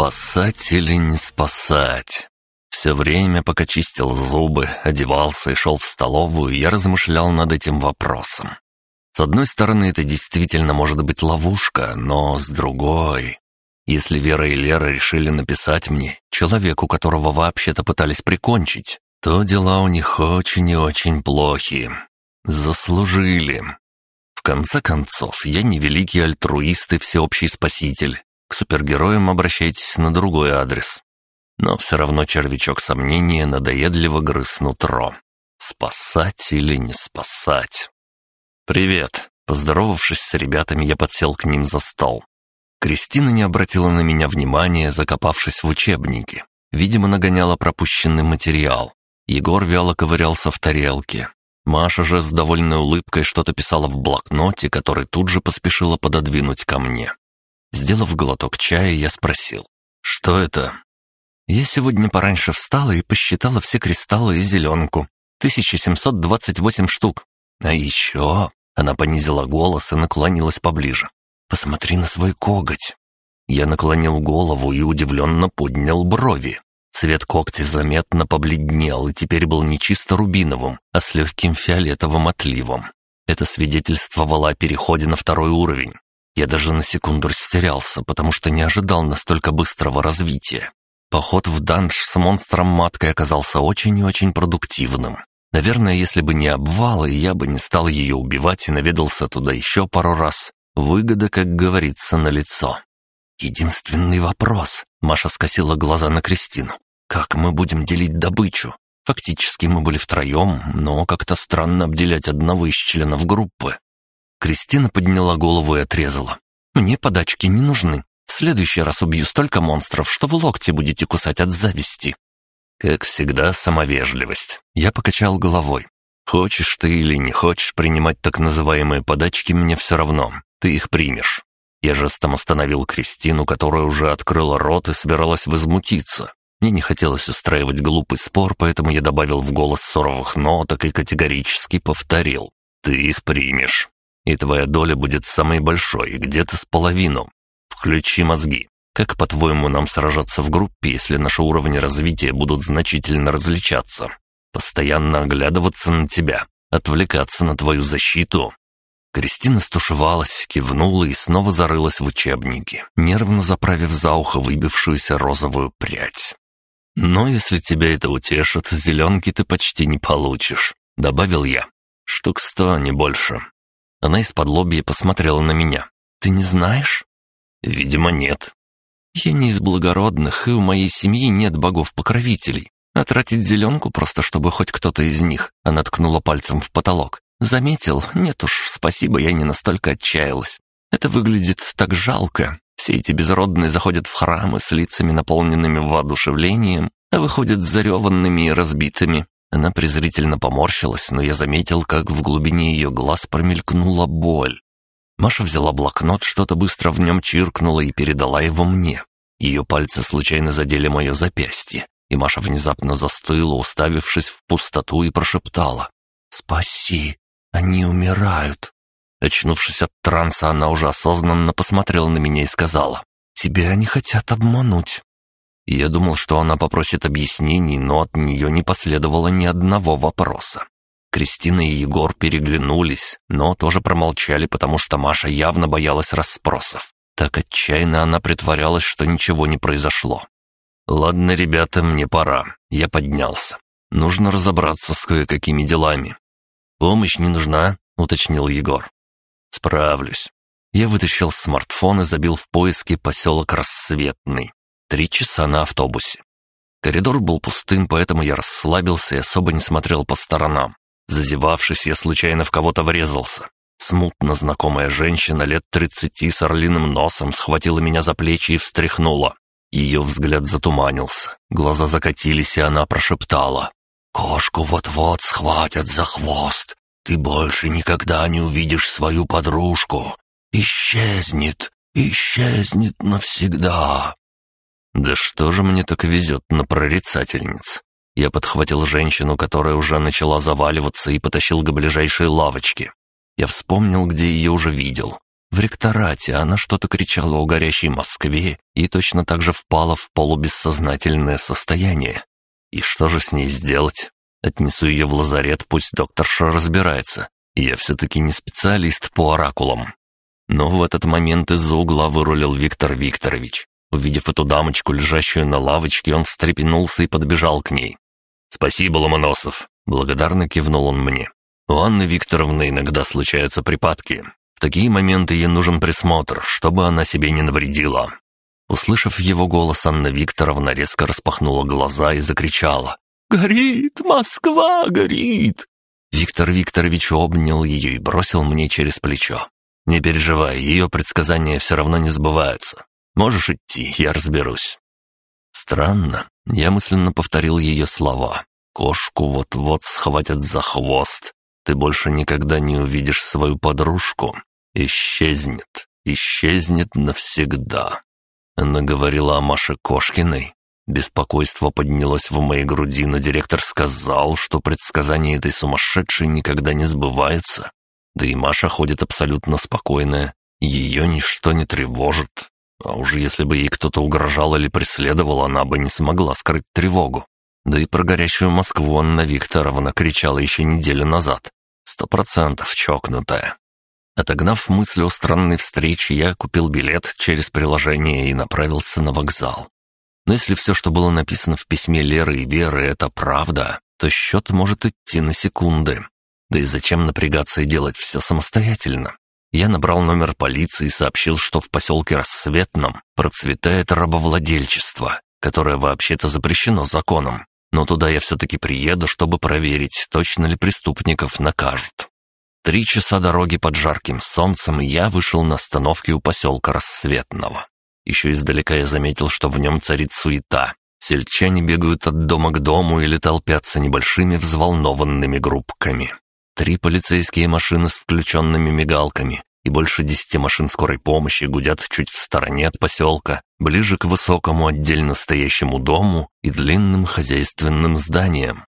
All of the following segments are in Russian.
Спасать или не спасать? Все время, пока чистил зубы, одевался и шел в столовую, я размышлял над этим вопросом. С одной стороны, это действительно может быть ловушка, но с другой... Если Вера и Лера решили написать мне, человеку, которого вообще-то пытались прикончить, то дела у них очень и очень плохие. Заслужили. В конце концов, я не великий альтруист и всеобщий спаситель. К супергероям обращайтесь на другой адрес. Но все равно червячок сомнения надоедливо грыз нутро. Спасать или не спасать? «Привет!» Поздоровавшись с ребятами, я подсел к ним за стол. Кристина не обратила на меня внимания, закопавшись в учебнике. Видимо, нагоняла пропущенный материал. Егор вяло ковырялся в тарелке. Маша же с довольной улыбкой что-то писала в блокноте, который тут же поспешила пододвинуть ко мне. Сделав глоток чая, я спросил, «Что это?» «Я сегодня пораньше встала и посчитала все кристаллы и зеленку. 1728 штук. А еще...» Она понизила голос и наклонилась поближе. Посмотри на свой коготь». Я наклонил голову и удивленно поднял брови. Цвет когтя заметно побледнел и теперь был не чисто рубиновым, а с легким фиолетовым отливом. Это свидетельствовало о переходе на второй уровень. Я даже на секунду растерялся, потому что не ожидал настолько быстрого развития. Поход в данж с монстром-маткой оказался очень и очень продуктивным. Наверное, если бы не обвалы, я бы не стал ее убивать и наведался туда еще пару раз, Выгода, как говорится, на лицо. Единственный вопрос. Маша скосила глаза на Кристину. Как мы будем делить добычу? Фактически мы были втроем, но как-то странно обделять одного из членов группы. Кристина подняла голову и отрезала. «Мне подачки не нужны. В следующий раз убью столько монстров, что вы локти будете кусать от зависти». Как всегда, самовежливость. Я покачал головой. Хочешь ты или не хочешь принимать так называемые подачки, мне все равно ты их примешь». Я жестом остановил Кристину, которая уже открыла рот и собиралась возмутиться. Мне не хотелось устраивать глупый спор, поэтому я добавил в голос суровых ноток и категорически повторил. «Ты их примешь. И твоя доля будет самой большой, где-то с половину. Включи мозги. Как, по-твоему, нам сражаться в группе, если наши уровни развития будут значительно различаться? Постоянно оглядываться на тебя, отвлекаться на твою защиту, Кристина стушевалась, кивнула и снова зарылась в учебнике, нервно заправив за ухо выбившуюся розовую прядь. «Но если тебя это утешит, зеленки ты почти не получишь», — добавил я. «Штук сто, не больше». Она из-под лобья посмотрела на меня. «Ты не знаешь?» «Видимо, нет». «Я не из благородных, и у моей семьи нет богов-покровителей. А тратить зеленку просто, чтобы хоть кто-то из них...» Она ткнула пальцем в потолок. Заметил? Нет уж, спасибо, я не настолько отчаялась. Это выглядит так жалко. Все эти безродные заходят в храмы с лицами, наполненными воодушевлением, а выходят зареванными и разбитыми. Она презрительно поморщилась, но я заметил, как в глубине ее глаз промелькнула боль. Маша взяла блокнот, что-то быстро в нем чиркнула и передала его мне. Ее пальцы случайно задели мое запястье, и Маша внезапно застыла, уставившись в пустоту, и прошептала «Спаси, они умирают». Очнувшись от транса, она уже осознанно посмотрела на меня и сказала, «Тебя они хотят обмануть». Я думал, что она попросит объяснений, но от нее не последовало ни одного вопроса. Кристина и Егор переглянулись, но тоже промолчали, потому что Маша явно боялась расспросов. Так отчаянно она притворялась, что ничего не произошло. «Ладно, ребята, мне пора». Я поднялся. Нужно разобраться с кое-какими делами. «Помощь не нужна?» — уточнил Егор. «Справлюсь». Я вытащил смартфон и забил в поиске поселок Рассветный. Три часа на автобусе. Коридор был пустым, поэтому я расслабился и особо не смотрел по сторонам. Зазевавшись, я случайно в кого-то врезался. Смутно знакомая женщина лет тридцати с орлиным носом схватила меня за плечи и встряхнула. Ее взгляд затуманился, глаза закатились, и она прошептала. Кошку вот-вот схватят за хвост. Ты больше никогда не увидишь свою подружку. Исчезнет, исчезнет навсегда. Да что же мне так везет на прорицательниц? Я подхватил женщину, которая уже начала заваливаться, и потащил к ближайшей лавочке. Я вспомнил, где ее уже видел. В ректорате она что-то кричала о горящей Москве и точно так же впала в полубессознательное состояние. И что же с ней сделать? Отнесу ее в лазарет, пусть докторша разбирается. Я все-таки не специалист по оракулам. Но в этот момент из-за угла вырулил Виктор Викторович. Увидев эту дамочку, лежащую на лавочке, он встрепенулся и подбежал к ней. «Спасибо, Ломоносов!» — благодарно кивнул он мне. «У Анны Викторовны иногда случаются припадки. В такие моменты ей нужен присмотр, чтобы она себе не навредила». Услышав его голос, Анна Викторовна резко распахнула глаза и закричала. «Горит! Москва горит!» Виктор Викторович обнял ее и бросил мне через плечо. «Не переживай, ее предсказания все равно не сбываются. Можешь идти, я разберусь». Странно, я мысленно повторил ее слова. «Кошку вот-вот схватят за хвост. Ты больше никогда не увидишь свою подружку. Исчезнет, исчезнет навсегда». Она говорила о Маше Кошкиной, Беспокойство поднялось в моей груди, но директор сказал, что предсказания этой сумасшедшей никогда не сбываются. Да и Маша ходит абсолютно спокойная, ее ничто не тревожит. А уже если бы ей кто-то угрожал или преследовал, она бы не смогла скрыть тревогу. Да и про горящую Москву Анна Викторовна кричала еще неделю назад. Сто процентов чокнутая. Отогнав мысль о странной встрече, я купил билет через приложение и направился на вокзал. Но если все, что было написано в письме Леры и Веры, это правда, то счет может идти на секунды. Да и зачем напрягаться и делать все самостоятельно? Я набрал номер полиции и сообщил, что в поселке Рассветном процветает рабовладельчество, которое вообще-то запрещено законом. Но туда я все-таки приеду, чтобы проверить, точно ли преступников накажут. Три часа дороги под жарким солнцем, я вышел на остановке у поселка Рассветного. Еще издалека я заметил, что в нем царит суета. Сельчане бегают от дома к дому или толпятся небольшими взволнованными группками. Три полицейские машины с включенными мигалками и больше десяти машин скорой помощи гудят чуть в стороне от поселка, ближе к высокому отдельно стоящему дому и длинным хозяйственным зданиям.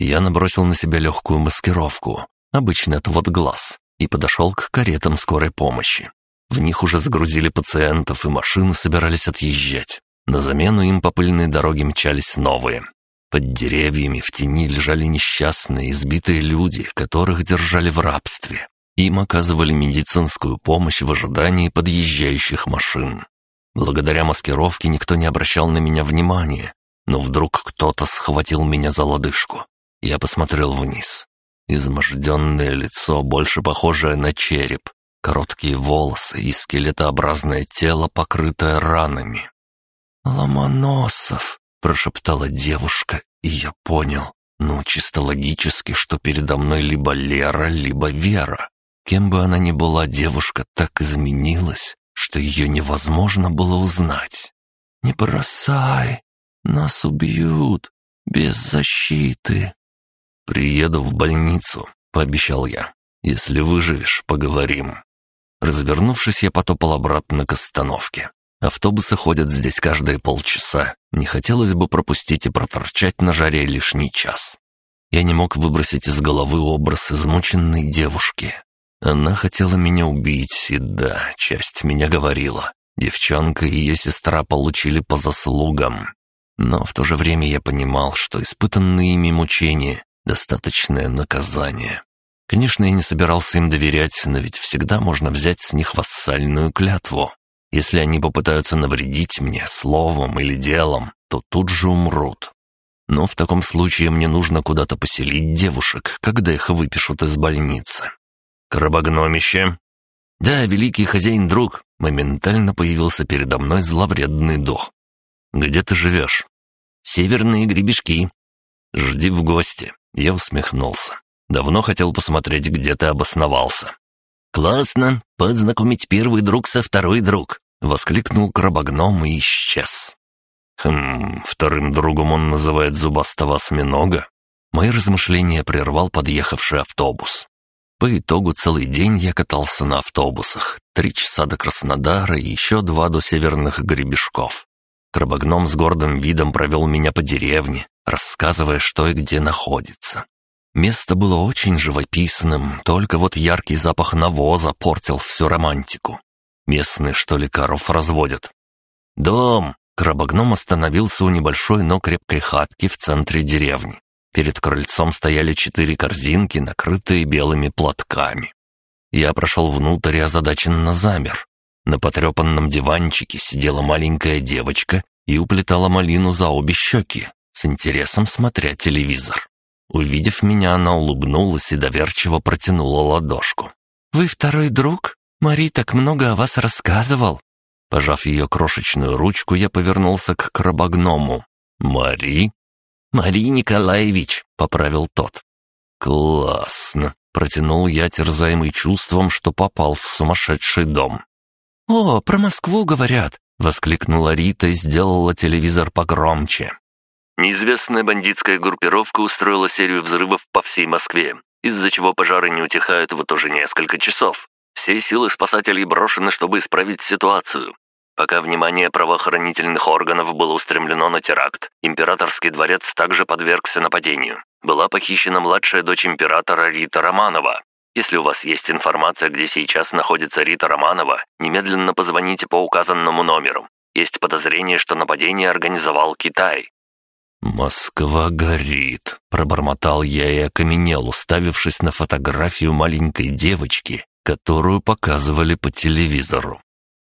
Я набросил на себя легкую маскировку, обычный отвод глаз, и подошел к каретам скорой помощи. В них уже загрузили пациентов, и машины собирались отъезжать. На замену им по пыльной дороге мчались новые. Под деревьями в тени лежали несчастные, избитые люди, которых держали в рабстве. Им оказывали медицинскую помощь в ожидании подъезжающих машин. Благодаря маскировке никто не обращал на меня внимания, но вдруг кто-то схватил меня за лодыжку. Я посмотрел вниз. Изможденное лицо, больше похожее на череп, короткие волосы и скелетообразное тело, покрытое ранами. «Ломоносов», — прошептала девушка, и я понял, ну, чисто логически, что передо мной либо Лера, либо Вера. Кем бы она ни была, девушка так изменилась, что ее невозможно было узнать. «Не бросай, нас убьют, без защиты». «Приеду в больницу», — пообещал я. «Если выживешь, поговорим». Развернувшись, я потопал обратно к остановке. Автобусы ходят здесь каждые полчаса. Не хотелось бы пропустить и проторчать на жаре лишний час. Я не мог выбросить из головы образ измученной девушки. Она хотела меня убить, и да, часть меня говорила. Девчонка и ее сестра получили по заслугам. Но в то же время я понимал, что испытанные ими мучения — достаточное наказание. Конечно, я не собирался им доверять, но ведь всегда можно взять с них вассальную клятву. Если они попытаются навредить мне словом или делом, то тут же умрут. Но в таком случае мне нужно куда-то поселить девушек, когда их выпишут из больницы. Крабогномище? Да, великий хозяин-друг, моментально появился передо мной зловредный дух. Где ты живешь? Северные гребешки. Жди в гости. Я усмехнулся. Давно хотел посмотреть, где ты обосновался». «Классно! Познакомить первый друг со второй друг!» — воскликнул крабогном и исчез. «Хм, вторым другом он называет зубастого осьминога?» Мои размышления прервал подъехавший автобус. По итогу целый день я катался на автобусах. Три часа до Краснодара и еще два до северных гребешков. Крабогном с гордым видом провел меня по деревне, рассказывая, что и где находится. Место было очень живописным, только вот яркий запах навоза портил всю романтику. Местные, что ли, коров разводят? «Дом!» Крабогном остановился у небольшой, но крепкой хатки в центре деревни. Перед крыльцом стояли четыре корзинки, накрытые белыми платками. Я прошел внутрь и озадаченно замер. На потрепанном диванчике сидела маленькая девочка и уплетала малину за обе щеки, с интересом смотря телевизор. Увидев меня, она улыбнулась и доверчиво протянула ладошку. «Вы второй друг? Мари так много о вас рассказывал. Пожав ее крошечную ручку, я повернулся к крабогному. «Мари?» «Мари Николаевич», — поправил тот. «Классно», — протянул я, терзаемый чувством, что попал в сумасшедший дом. «О, про Москву говорят», — воскликнула Рита и сделала телевизор погромче. Неизвестная бандитская группировка устроила серию взрывов по всей Москве, из-за чего пожары не утихают вот уже несколько часов. Все силы спасателей брошены, чтобы исправить ситуацию. Пока внимание правоохранительных органов было устремлено на теракт, императорский дворец также подвергся нападению. Была похищена младшая дочь императора Рита Романова. Если у вас есть информация, где сейчас находится Рита Романова, немедленно позвоните по указанному номеру. Есть подозрение, что нападение организовал Китай. «Москва горит», — пробормотал я и окаменел, уставившись на фотографию маленькой девочки, которую показывали по телевизору.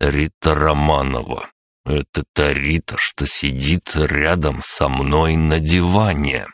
Рита Романова. Это та Рита, что сидит рядом со мной на диване.